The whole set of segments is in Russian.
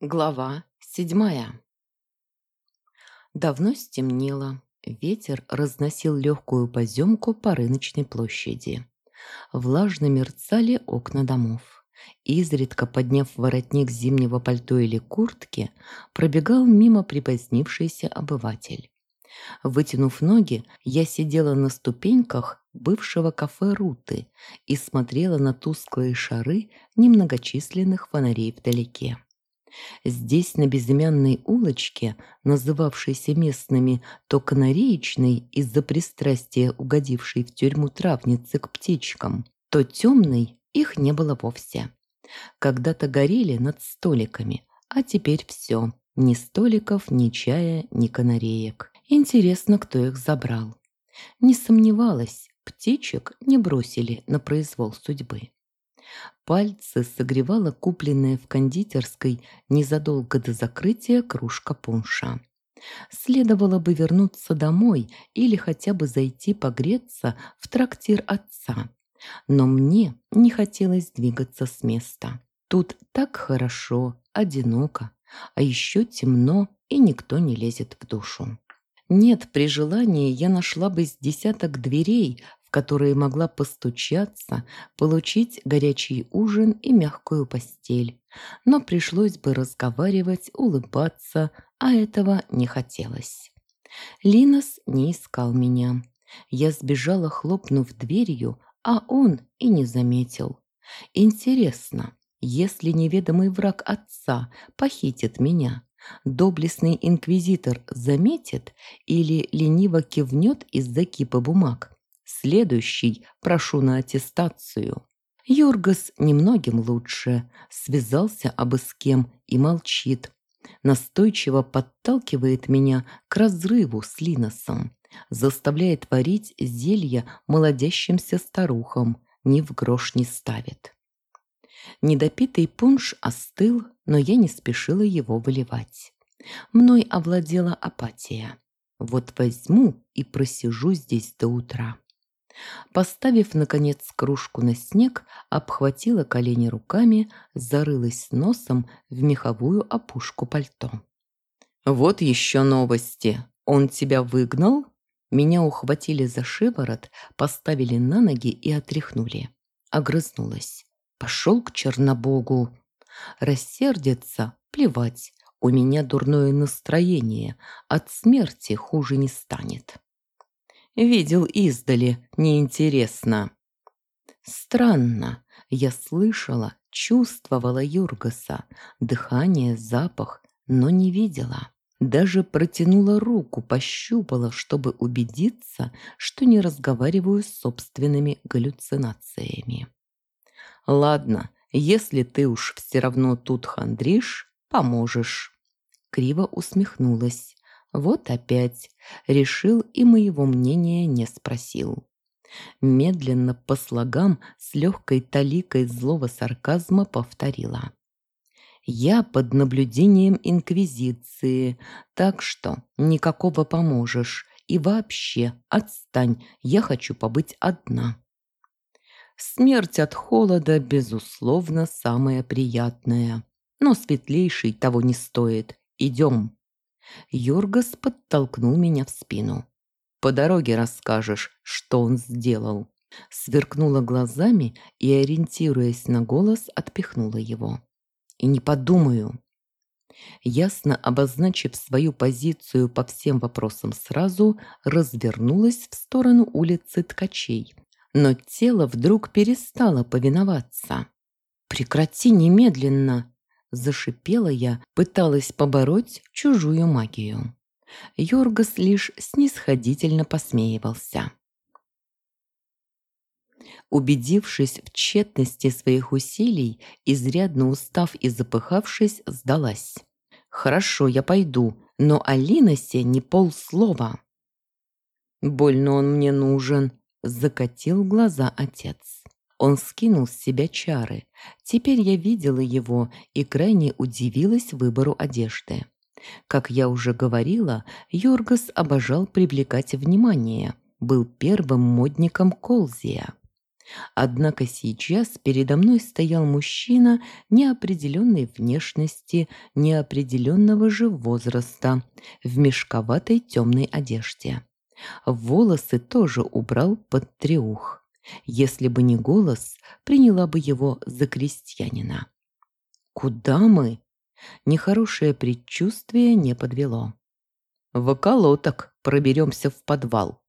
Глава седьмая Давно стемнело. Ветер разносил легкую поземку по рыночной площади. Влажно мерцали окна домов. Изредка, подняв воротник зимнего пальто или куртки, пробегал мимо припозднившийся обыватель. Вытянув ноги, я сидела на ступеньках бывшего кафе «Руты» и смотрела на тусклые шары немногочисленных фонарей вдалеке. Здесь, на безымянной улочке, называвшейся местными то канареечной из-за пристрастия угодившей в тюрьму травницы к птичкам, то темной, их не было вовсе. Когда-то горели над столиками, а теперь все. Ни столиков, ни чая, ни канареек. Интересно, кто их забрал. Не сомневалась, птичек не бросили на произвол судьбы. Пальцы согревала купленная в кондитерской незадолго до закрытия кружка пунша. Следовало бы вернуться домой или хотя бы зайти погреться в трактир отца. Но мне не хотелось двигаться с места. Тут так хорошо, одиноко, а еще темно, и никто не лезет в душу. Нет, при желании я нашла бы с десяток дверей, которые могла постучаться, получить горячий ужин и мягкую постель. Но пришлось бы разговаривать, улыбаться, а этого не хотелось. Линос не искал меня. Я сбежала, хлопнув дверью, а он и не заметил. Интересно, если неведомый враг отца похитит меня, доблестный инквизитор заметит или лениво кивнет из-за кипа бумаг Следующий прошу на аттестацию. Юргас немногим лучше. Связался абы с кем и молчит. Настойчиво подталкивает меня к разрыву с Линосом. Заставляет варить зелья молодящимся старухам. Ни в грош не ставит. Недопитый пунш остыл, но я не спешила его выливать. Мной овладела апатия. Вот возьму и просижу здесь до утра. Поставив, наконец, кружку на снег, обхватила колени руками, зарылась носом в меховую опушку пальто. «Вот еще новости. Он тебя выгнал?» Меня ухватили за шиворот, поставили на ноги и отряхнули. Огрызнулась. «Пошел к Чернобогу!» Рассердится, плевать. У меня дурное настроение. От смерти хуже не станет. Видел издали, неинтересно. Странно, я слышала, чувствовала Юргаса, дыхание, запах, но не видела. Даже протянула руку, пощупала, чтобы убедиться, что не разговариваю с собственными галлюцинациями. «Ладно, если ты уж все равно тут хандришь, поможешь». Криво усмехнулась. Вот опять. Решил и моего мнения не спросил. Медленно по слогам с легкой таликой злого сарказма повторила. «Я под наблюдением Инквизиции, так что никакого поможешь. И вообще, отстань, я хочу побыть одна». Смерть от холода, безусловно, самая приятная. Но светлейший того не стоит. Идем. Йоргас подтолкнул меня в спину. «По дороге расскажешь, что он сделал». Сверкнула глазами и, ориентируясь на голос, отпихнула его. «И не подумаю». Ясно обозначив свою позицию по всем вопросам сразу, развернулась в сторону улицы Ткачей. Но тело вдруг перестало повиноваться. «Прекрати немедленно!» Зашипела я, пыталась побороть чужую магию. Йоргас лишь снисходительно посмеивался. Убедившись в тщетности своих усилий, изрядно устав и запыхавшись, сдалась. «Хорошо, я пойду, но о Линосе не полслова». «Больно он мне нужен», – закатил глаза отец. Он скинул с себя чары. Теперь я видела его и крайне удивилась выбору одежды. Как я уже говорила, Йоргас обожал привлекать внимание, был первым модником Колзия. Однако сейчас передо мной стоял мужчина неопределенной внешности, неопределенного же возраста, в мешковатой темной одежде. Волосы тоже убрал под треух. Если бы не голос, приняла бы его за крестьянина. «Куда мы?» Нехорошее предчувствие не подвело. «В околоток проберемся в подвал».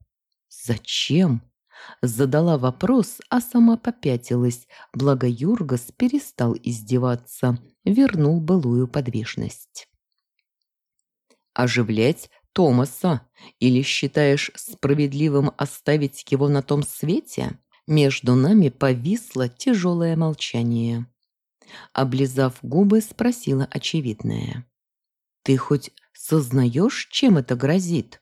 «Зачем?» Задала вопрос, а сама попятилась, благо Юргас перестал издеваться, вернул былую подвижность. «Оживлять Томаса? Или считаешь справедливым оставить его на том свете?» Между нами повисло тяжелое молчание. Облизав губы, спросила очевидное. «Ты хоть сознаешь, чем это грозит?»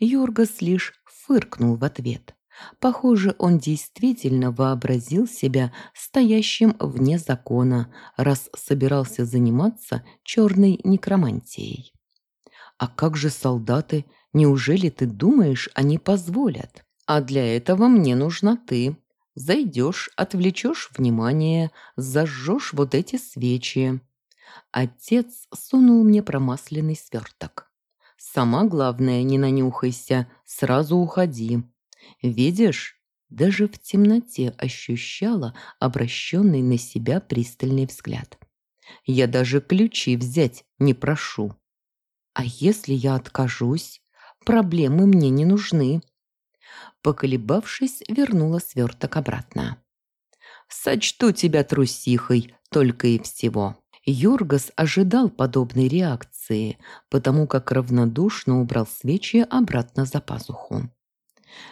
Юргас лишь фыркнул в ответ. Похоже, он действительно вообразил себя стоящим вне закона, раз собирался заниматься черной некромантией. «А как же солдаты? Неужели ты думаешь, они позволят? А для этого мне нужна ты. Зайдешь, отвлечешь внимание, зажжешь вот эти свечи». Отец сунул мне промасленный сверток. «Сама главное, не нанюхайся, сразу уходи. Видишь, даже в темноте ощущала обращенный на себя пристальный взгляд. Я даже ключи взять не прошу. А если я откажусь? Проблемы мне не нужны. Поколебавшись, вернула сверток обратно. «Сочту тебя трусихой, только и всего». Юргас ожидал подобной реакции, потому как равнодушно убрал свечи обратно за пазуху.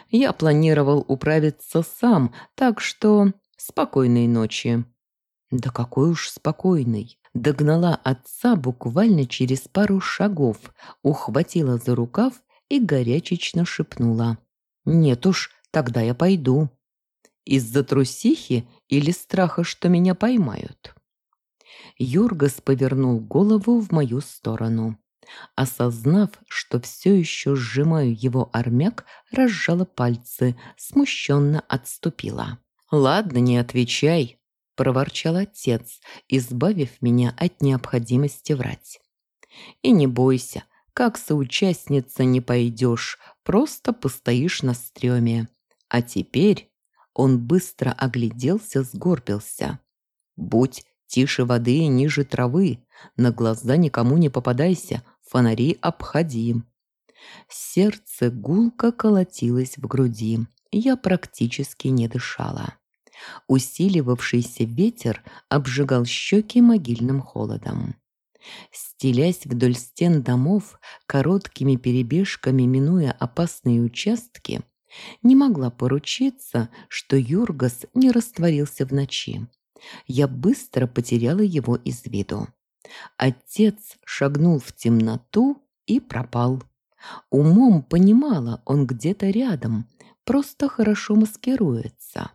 Я планировал управиться сам, так что спокойной ночи». «Да какой уж спокойный!» Догнала отца буквально через пару шагов, ухватила за рукав и горячечно шепнула. «Нет уж, тогда я пойду». «Из-за трусихи или страха, что меня поймают?» Юргас повернул голову в мою сторону. Осознав, что все еще сжимаю его армяк, разжала пальцы, смущенно отступила. «Ладно, не отвечай», – проворчал отец, избавив меня от необходимости врать. «И не бойся, как соучастница не пойдешь, просто постоишь на стреме. А теперь...» Он быстро огляделся, сгорбился. «Будь тише воды и ниже травы, на глаза никому не попадайся, фонари обходи. Сердце гулко колотилось в груди. Я практически не дышала. Усиливавшийся ветер обжигал щеки могильным холодом. Стелясь вдоль стен домов, короткими перебежками минуя опасные участки, не могла поручиться, что Юргас не растворился в ночи. Я быстро потеряла его из виду. Отец шагнул в темноту и пропал. Умом понимала, он где-то рядом, просто хорошо маскируется.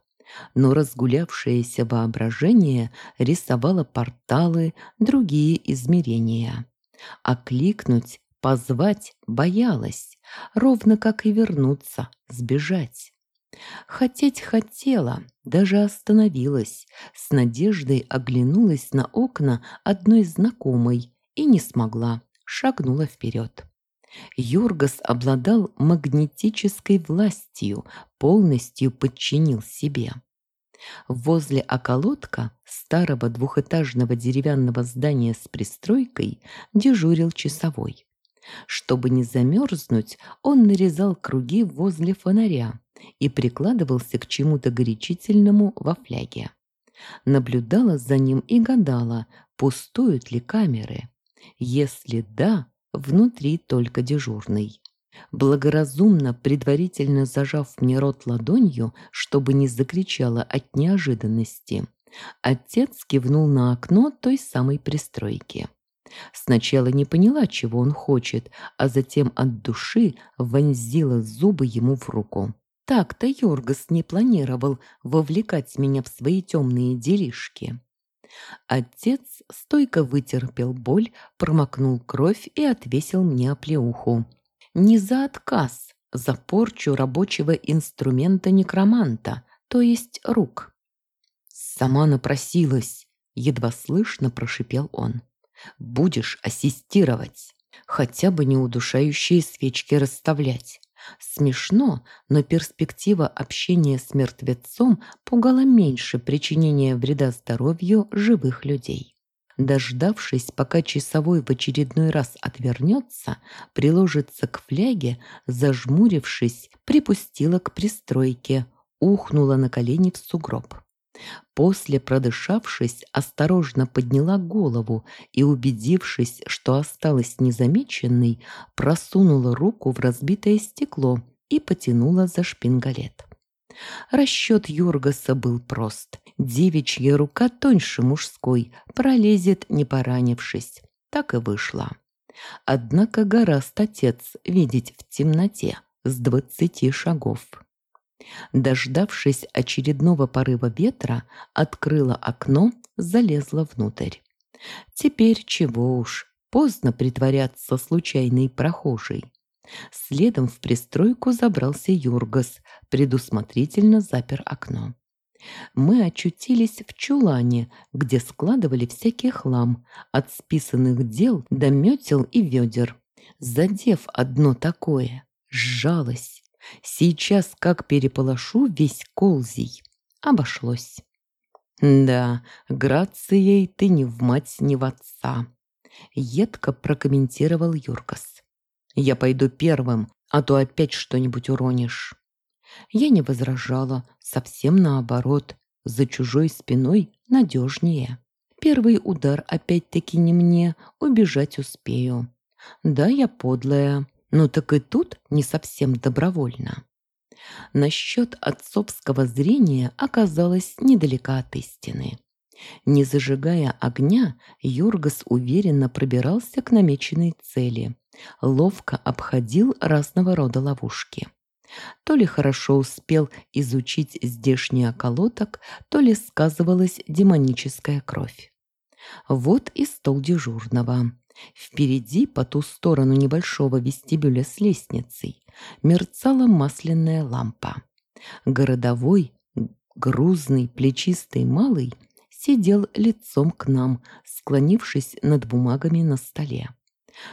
Но разгулявшееся воображение рисовало порталы, другие измерения. Окликнуть, позвать боялась, ровно как и вернуться, сбежать. Хотеть хотела, даже остановилась, с надеждой оглянулась на окна одной знакомой и не смогла, шагнула вперед. Юргас обладал магнетической властью, полностью подчинил себе. Возле околотка старого двухэтажного деревянного здания с пристройкой дежурил часовой. Чтобы не замерзнуть, он нарезал круги возле фонаря, и прикладывался к чему-то горячительному во фляге. Наблюдала за ним и гадала, пустуют ли камеры. Если да, внутри только дежурный. Благоразумно, предварительно зажав мне рот ладонью, чтобы не закричала от неожиданности, отец кивнул на окно той самой пристройки. Сначала не поняла, чего он хочет, а затем от души вонзила зубы ему в руку. Так-то Йоргас не планировал вовлекать меня в свои темные делишки. Отец стойко вытерпел боль, промокнул кровь и отвесил мне оплеуху. Не за отказ, за порчу рабочего инструмента некроманта, то есть рук. «Сама напросилась», — едва слышно прошипел он. «Будешь ассистировать, хотя бы не удушающие свечки расставлять. Смешно, но перспектива общения с мертвецом пугала меньше причинения вреда здоровью живых людей. Дождавшись, пока часовой в очередной раз отвернется, приложится к фляге, зажмурившись, припустила к пристройке, ухнула на колени в сугроб. После, продышавшись, осторожно подняла голову и, убедившись, что осталась незамеченной, просунула руку в разбитое стекло и потянула за шпингалет. Расчет Юргаса был прост. Девичья рука тоньше мужской, пролезет, не поранившись. Так и вышло. Однако гораст отец видеть в темноте с двадцати шагов. Дождавшись очередного порыва ветра, открыла окно, залезла внутрь. Теперь чего уж, поздно притворяться случайной прохожей. Следом в пристройку забрался Юргас, предусмотрительно запер окно. Мы очутились в чулане, где складывали всякий хлам, от списанных дел до метел и ведер. Задев одно такое, сжалась. Сейчас, как переполошу весь колзий, обошлось. Да, грацией ты ни в мать, ни в отца. Едко прокомментировал Юркас. Я пойду первым, а то опять что-нибудь уронишь. Я не возражала, совсем наоборот. За чужой спиной надежнее. Первый удар опять-таки не мне, убежать успею. Да, я подлая, но так и тут не совсем добровольно. Насчет отцовского зрения оказалось недалека от истины. Не зажигая огня, Юргас уверенно пробирался к намеченной цели. Ловко обходил разного рода ловушки. То ли хорошо успел изучить здешний околоток, то ли сказывалась демоническая кровь. Вот и стол дежурного. Впереди, по ту сторону небольшого вестибюля с лестницей, мерцала масляная лампа. Городовой, грузный, плечистый малый сидел лицом к нам, склонившись над бумагами на столе.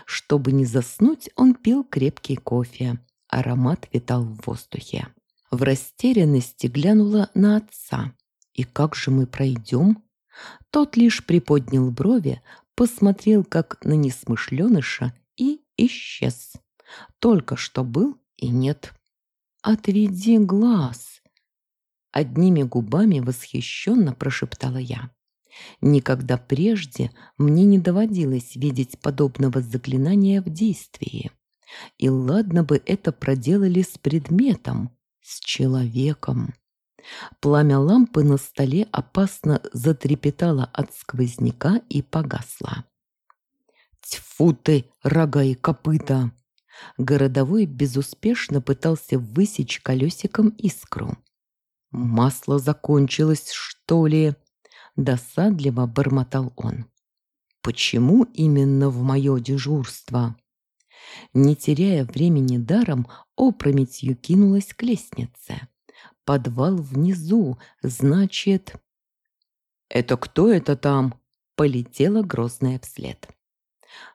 Чтобы не заснуть, он пил крепкий кофе. Аромат витал в воздухе. В растерянности глянула на отца. «И как же мы пройдем?» Тот лишь приподнял брови, посмотрел как на несмышленыша и исчез. Только что был и нет. «Отведи глаз!» Одними губами восхищенно прошептала я. Никогда прежде мне не доводилось видеть подобного заклинания в действии. И ладно бы это проделали с предметом, с человеком. Пламя лампы на столе опасно затрепетало от сквозняка и погасло. «Тьфу ты, рога и копыта!» Городовой безуспешно пытался высечь колесиком искру. «Масло закончилось, что ли?» Досадливо бормотал он. «Почему именно в мое дежурство?» Не теряя времени даром, опрометью кинулась к лестнице. Подвал внизу, значит... «Это кто это там?» Полетела грозная вслед.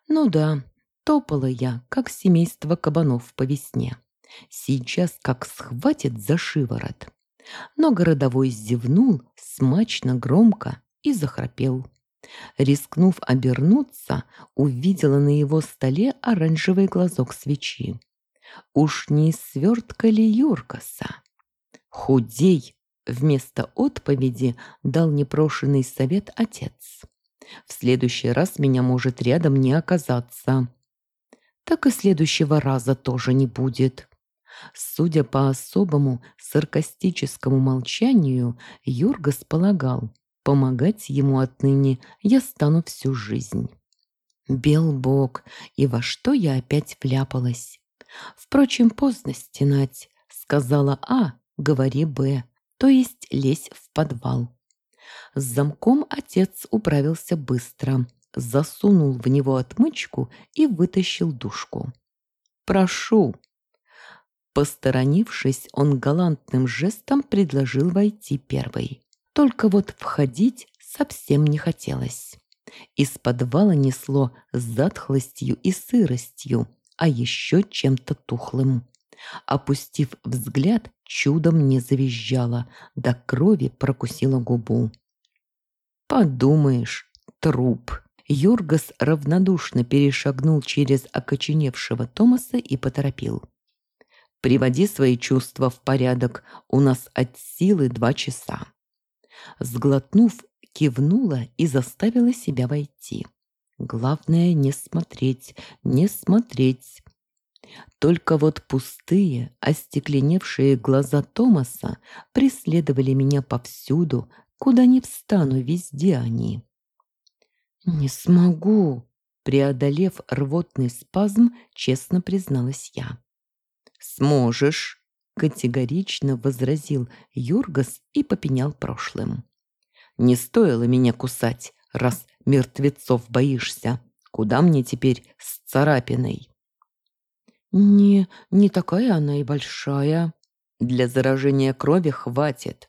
«Ну да, топала я, как семейство кабанов по весне. Сейчас как схватит за шиворот но городовой зевнул смачно громко и захрапел. Рискнув обернуться, увидела на его столе оранжевый глазок свечи. Уж не свертка ли Юркаса? «Худей!» — вместо отповеди дал непрошенный совет отец. «В следующий раз меня может рядом не оказаться». «Так и следующего раза тоже не будет». Судя по особому саркастическому молчанию, Юргас полагал, помогать ему отныне я стану всю жизнь. Бел бог, и во что я опять вляпалась? Впрочем, поздно стенать. Сказала А, говори Б, то есть лезь в подвал. С замком отец управился быстро, засунул в него отмычку и вытащил душку. «Прошу», Посторонившись, он галантным жестом предложил войти первой. Только вот входить совсем не хотелось. Из подвала несло затхлостью и сыростью, а еще чем-то тухлым. Опустив взгляд, чудом не завизжала, до крови прокусила губу. «Подумаешь, труп!» Юргас равнодушно перешагнул через окоченевшего Томаса и поторопил. «Приводи свои чувства в порядок, у нас от силы два часа». Сглотнув, кивнула и заставила себя войти. Главное не смотреть, не смотреть. Только вот пустые, остекленевшие глаза Томаса преследовали меня повсюду, куда ни встану, везде они. «Не смогу!» Преодолев рвотный спазм, честно призналась я. «Сможешь!» — категорично возразил Юргас и попенял прошлым. «Не стоило меня кусать, раз мертвецов боишься. Куда мне теперь с царапиной?» «Не, не такая она и большая. Для заражения крови хватит.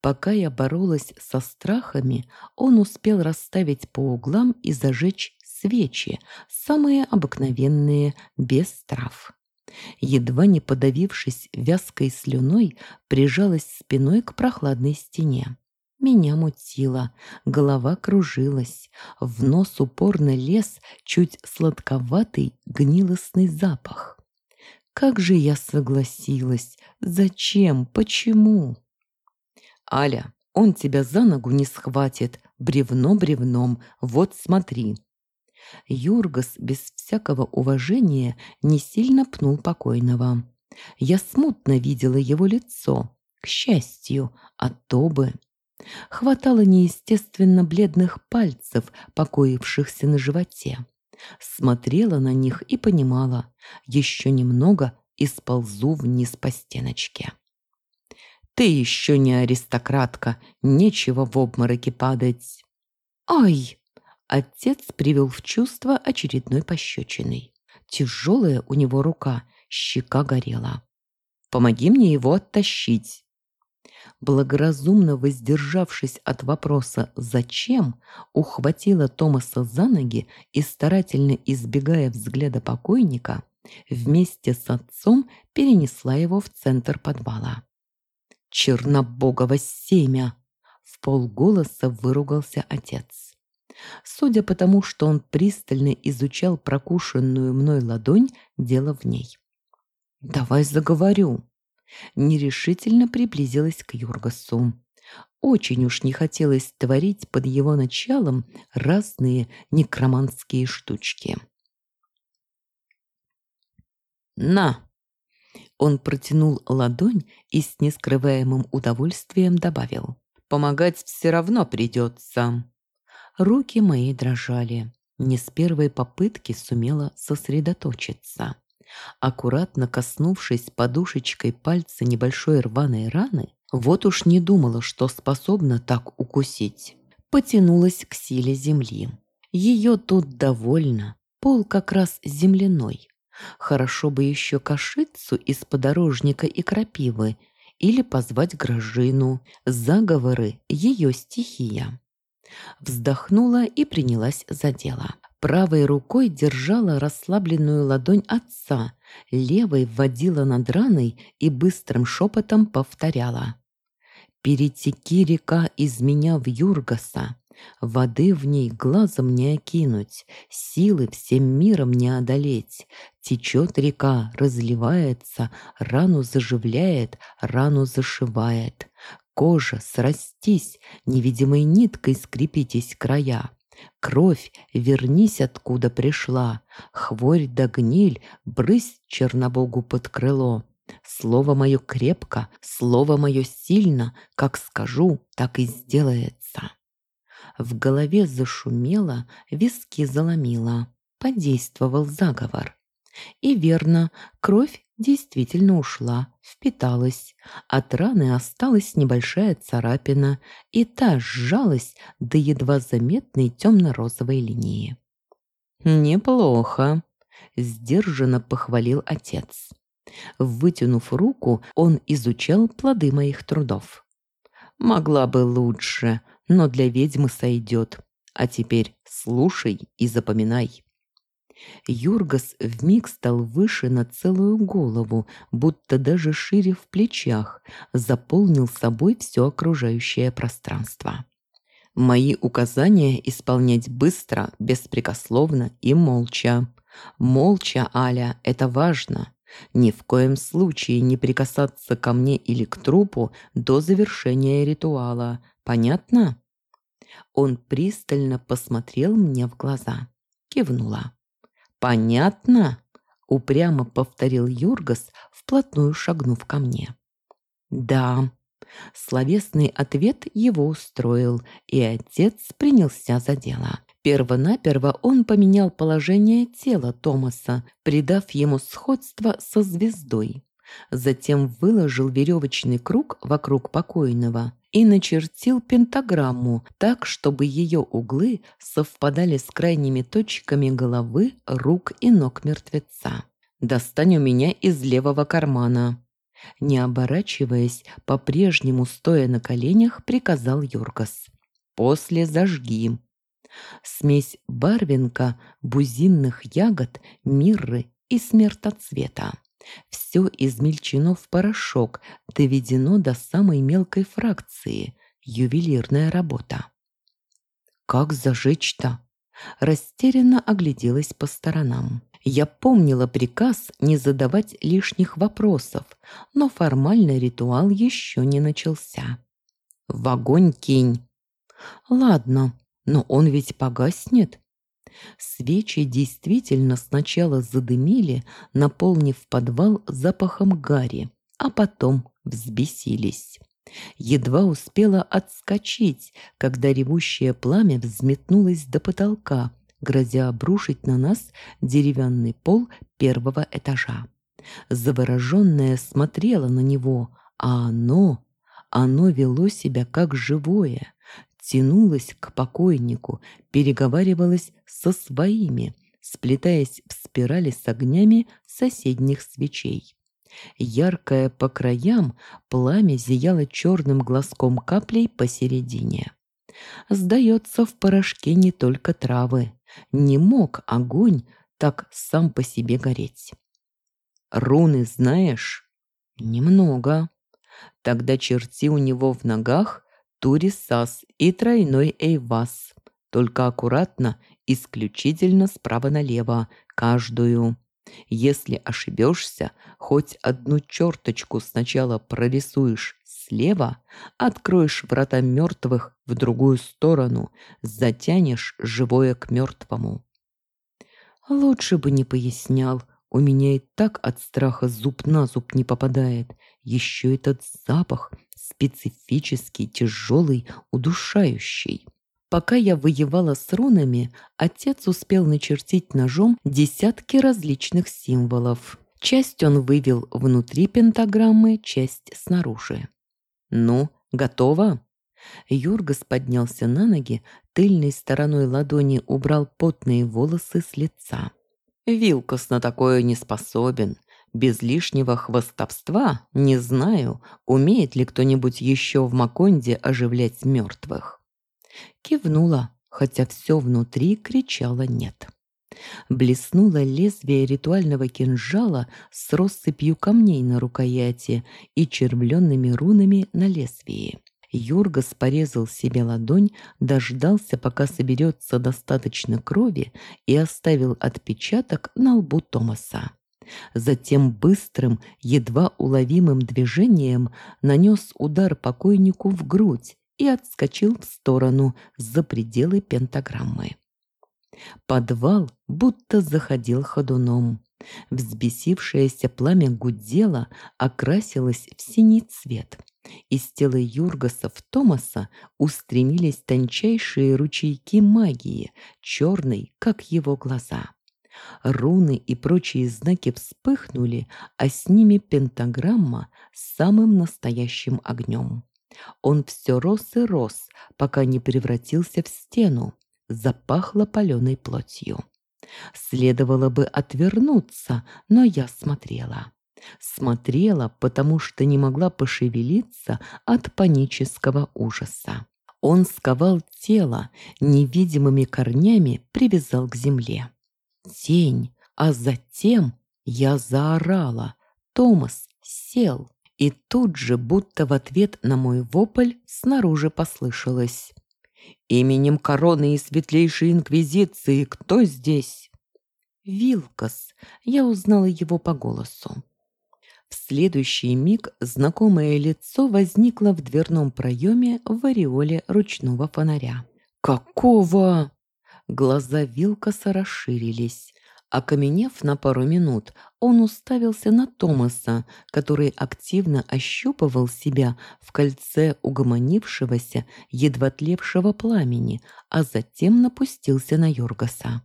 Пока я боролась со страхами, он успел расставить по углам и зажечь свечи, самые обыкновенные, без трав. Едва не подавившись вязкой слюной, прижалась спиной к прохладной стене. Меня мутило, голова кружилась, в нос упорно лез чуть сладковатый гнилостный запах. Как же я согласилась? Зачем? Почему? «Аля, он тебя за ногу не схватит, бревно бревном, вот смотри». Юргас без всякого уважения не сильно пнул покойного. Я смутно видела его лицо, к счастью, а то бы... Хватало неестественно бледных пальцев, покоившихся на животе. Смотрела на них и понимала, еще немного и сползу вниз по стеночке. Ты еще не аристократка, нечего в обмороке падать. Ай! Отец привел в чувство очередной пощечиной. Тяжелая у него рука, щека горела. Помоги мне его оттащить. Благоразумно воздержавшись от вопроса «зачем?», ухватила Томаса за ноги и, старательно избегая взгляда покойника, вместе с отцом перенесла его в центр подвала. Чернобогово семя!» — в полголоса выругался отец. Судя по тому, что он пристально изучал прокушенную мной ладонь, дело в ней. «Давай заговорю». Нерешительно приблизилась к Юргасу. Очень уж не хотелось творить под его началом разные некроманские штучки. «На!» Он протянул ладонь и с нескрываемым удовольствием добавил. «Помогать все равно придется». Руки мои дрожали. Не с первой попытки сумела сосредоточиться. Аккуратно коснувшись подушечкой пальца небольшой рваной раны, вот уж не думала, что способна так укусить. Потянулась к силе земли. Ее тут довольно. Пол как раз земляной. Хорошо бы еще кашицу из подорожника и крапивы или позвать Грожину. Заговоры – ее стихия. Вздохнула и принялась за дело. Правой рукой держала расслабленную ладонь отца, левой вводила над раной и быстрым шепотом повторяла. «Перетеки река из меня в Юргаса, Воды в ней глазом не окинуть, силы всем миром не одолеть. Течет река, разливается, рану заживляет, рану зашивает. Кожа, срастись, невидимой ниткой скрепитесь края. Кровь, вернись, откуда пришла. Хворь да гниль, брысь Чернобогу под крыло. Слово мое крепко, слово мое сильно, как скажу, так и сделается. В голове зашумело, виски заломило. Подействовал заговор. И верно, кровь действительно ушла, впиталась. От раны осталась небольшая царапина, и та сжалась до едва заметной темно-розовой линии. «Неплохо», — сдержанно похвалил отец. Вытянув руку, он изучал плоды моих трудов. Могла бы лучше, но для ведьмы сойдет. А теперь слушай и запоминай. Юргас вмиг стал выше на целую голову, будто даже шире в плечах, заполнил собой все окружающее пространство. Мои указания исполнять быстро, беспрекословно и молча. Молча, Аля, это важно. Ни в коем случае не прикасаться ко мне или к трупу до завершения ритуала. Понятно? Он пристально посмотрел мне в глаза. Кивнула. «Понятно?» — упрямо повторил Юргас, вплотную шагнув ко мне. «Да». Словесный ответ его устроил, и отец принялся за дело. Первонаперво он поменял положение тела Томаса, придав ему сходство со звездой. Затем выложил веревочный круг вокруг покойного и начертил пентаграмму так, чтобы ее углы совпадали с крайними точками головы, рук и ног мертвеца. «Достань у меня из левого кармана». Не оборачиваясь, по-прежнему стоя на коленях, приказал Юргас. «После зажги». Смесь барвинка, бузинных ягод, мирры и смертоцвета. Все измельчено в порошок, доведено до самой мелкой фракции. Ювелирная работа. «Как зажечь-то?» Растерянно огляделась по сторонам. Я помнила приказ не задавать лишних вопросов, но формальный ритуал еще не начался. «В огонь кинь!» «Ладно, но он ведь погаснет. Свечи действительно сначала задымили, наполнив подвал запахом гари, а потом взбесились. Едва успела отскочить, когда ревущее пламя взметнулось до потолка, грозя обрушить на нас деревянный пол первого этажа. Завороженная смотрела на него, а оно, оно вело себя как живое, тянулась к покойнику, переговаривалась со своими, сплетаясь в спирали с огнями соседних свечей. Яркое по краям, пламя зияло черным глазком каплей посередине. Сдается, в порошке не только травы. Не мог огонь так сам по себе гореть. Руны знаешь? Немного. Тогда черти у него в ногах Турисас и тройной Эйвас. Только аккуратно, исключительно справа налево, каждую. Если ошибешься, хоть одну черточку сначала прорисуешь слева, откроешь врата мертвых в другую сторону, затянешь живое к мертвому. Лучше бы не пояснял, у меня и так от страха зуб на зуб не попадает. Еще этот запах — специфический, тяжелый, удушающий. Пока я воевала с рунами, отец успел начертить ножом десятки различных символов. Часть он вывел внутри пентаграммы, часть снаружи. «Ну, готово?» Юргас поднялся на ноги, тыльной стороной ладони убрал потные волосы с лица. «Вилкос на такое не способен. Без лишнего хвостовства не знаю, умеет ли кто-нибудь еще в Маконде оживлять мертвых. Кивнула, хотя все внутри кричало «нет». Блеснуло лезвие ритуального кинжала с россыпью камней на рукояти и червленными рунами на лезвии. Юргас порезал себе ладонь, дождался, пока соберется достаточно крови, и оставил отпечаток на лбу Томаса. Затем быстрым, едва уловимым движением нанес удар покойнику в грудь и отскочил в сторону за пределы пентаграммы. Подвал будто заходил ходуном. Взбесившееся пламя гудело, окрасилось в синий цвет. Из тела Юргаса в Томаса устремились тончайшие ручейки магии, черной, как его глаза. Руны и прочие знаки вспыхнули, а с ними пентаграмма с самым настоящим огнем. Он все рос и рос, пока не превратился в стену, запахло паленой плотью. Следовало бы отвернуться, но я смотрела. Смотрела, потому что не могла пошевелиться от панического ужаса. Он сковал тело, невидимыми корнями привязал к земле. Тень, а затем я заорала. Томас сел, и тут же, будто в ответ на мой вопль, снаружи послышалось. «Именем короны и светлейшей инквизиции кто здесь?» «Вилкас». Я узнала его по голосу. В следующий миг знакомое лицо возникло в дверном проеме в ореоле ручного фонаря. «Какого?» Глаза Вилкаса расширились. Окаменев на пару минут, он уставился на Томаса, который активно ощупывал себя в кольце угомонившегося, едва тлевшего пламени, а затем напустился на Йоргаса.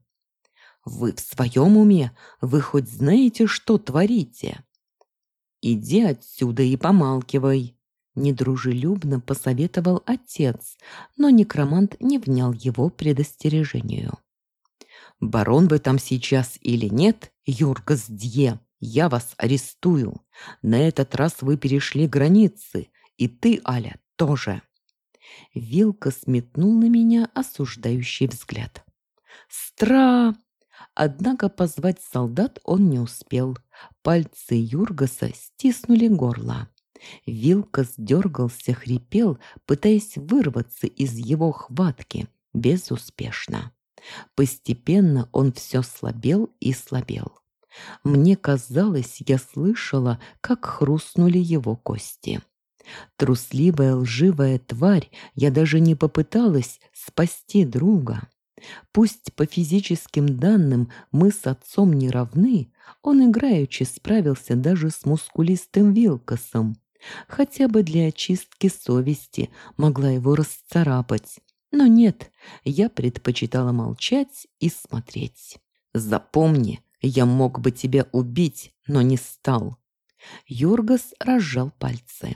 «Вы в своем уме? Вы хоть знаете, что творите?» «Иди отсюда и помалкивай!» Недружелюбно посоветовал отец, но некромант не внял его предостережению. «Барон вы там сейчас или нет, Юргас Дье, я вас арестую. На этот раз вы перешли границы, и ты, Аля, тоже». Вилка сметнул на меня осуждающий взгляд. «Стра!» Однако позвать солдат он не успел. Пальцы Юргаса стиснули горло. Вилка сдергался, хрипел, пытаясь вырваться из его хватки, безуспешно. Постепенно он все слабел и слабел. Мне казалось, я слышала, как хрустнули его кости. Трусливая лживая тварь, я даже не попыталась спасти друга. Пусть по физическим данным мы с отцом не равны, он играючи справился даже с мускулистым Вилкосом. Хотя бы для очистки совести могла его расцарапать. Но нет, я предпочитала молчать и смотреть. «Запомни, я мог бы тебя убить, но не стал». Йоргас разжал пальцы.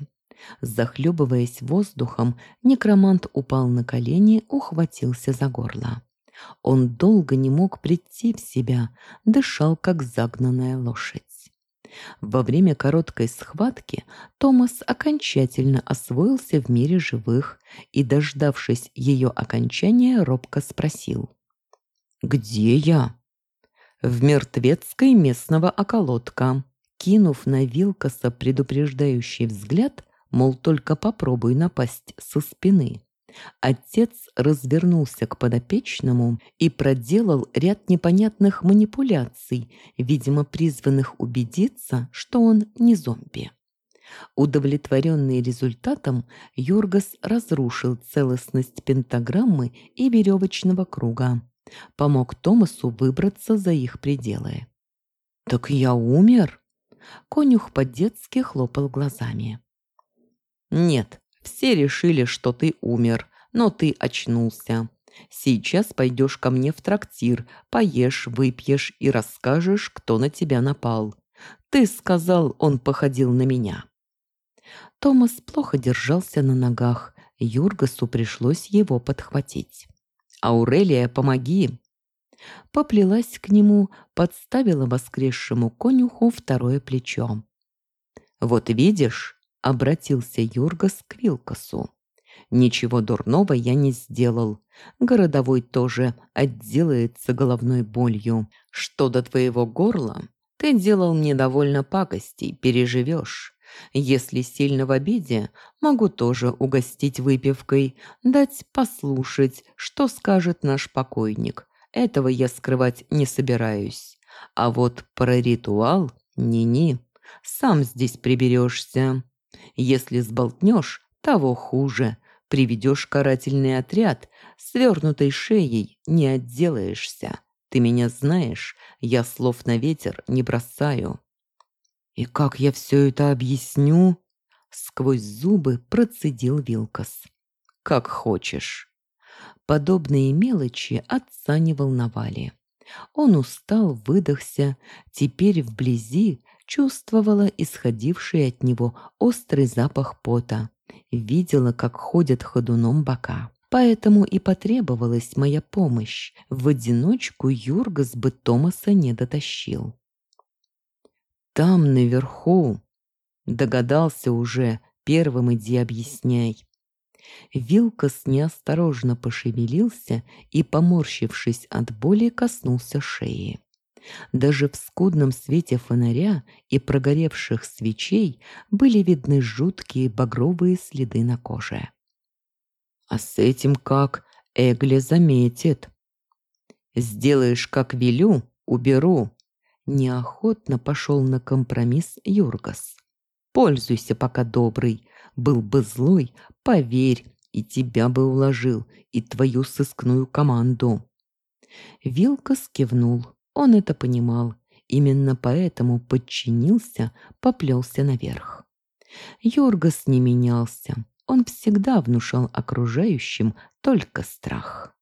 Захлебываясь воздухом, некромант упал на колени, ухватился за горло. Он долго не мог прийти в себя, дышал, как загнанная лошадь. Во время короткой схватки Томас окончательно освоился в мире живых и, дождавшись ее окончания, робко спросил. «Где я?» «В мертвецкой местного околотка». Кинув на Вилкоса предупреждающий взгляд, мол, только попробуй напасть со спины, Отец развернулся к подопечному и проделал ряд непонятных манипуляций, видимо, призванных убедиться, что он не зомби. Удовлетворенный результатом, Йоргас разрушил целостность пентаграммы и веревочного круга. Помог Томасу выбраться за их пределы. «Так я умер?» Конюх по-детски хлопал глазами. «Нет, все решили, что ты умер, но ты очнулся. Сейчас пойдешь ко мне в трактир, поешь, выпьешь и расскажешь, кто на тебя напал. Ты сказал, он походил на меня». Томас плохо держался на ногах. Юргасу пришлось его подхватить. «Аурелия, помоги!» Поплелась к нему, подставила воскресшему конюху второе плечо. «Вот видишь, обратился Юргас к Вилкасу. «Ничего дурного я не сделал. Городовой тоже отделается головной болью. Что до твоего горла? Ты делал мне довольно пакостей, переживешь. Если сильно в обиде, могу тоже угостить выпивкой, дать послушать, что скажет наш покойник. Этого я скрывать не собираюсь. А вот про ритуал ни-ни, сам здесь приберешься. Если сболтнешь, того хуже. Приведешь карательный отряд, свернутой шеей не отделаешься. Ты меня знаешь, я слов на ветер не бросаю. И как я все это объясню? Сквозь зубы процедил Вилкас. Как хочешь. Подобные мелочи отца не волновали. Он устал, выдохся. Теперь вблизи чувствовала исходивший от него острый запах пота, видела, как ходят ходуном бока. Поэтому и потребовалась моя помощь. В одиночку Юргас бы Томаса не дотащил. Там, наверху. Догадался уже, первым иди объясняй. Вилкас неосторожно пошевелился и, поморщившись от боли, коснулся шеи. Даже в скудном свете фонаря и прогоревших свечей были видны жуткие багровые следы на коже. «А с этим как? Эгли заметит!» «Сделаешь, как велю, уберу!» Неохотно пошел на компромисс Юргас. «Пользуйся, пока добрый. Был бы злой, поверь, и тебя бы уложил, и твою сыскную команду». Вилкас кивнул. Он это понимал. Именно поэтому подчинился, поплелся наверх. Йоргас не менялся. Он всегда внушал окружающим только страх.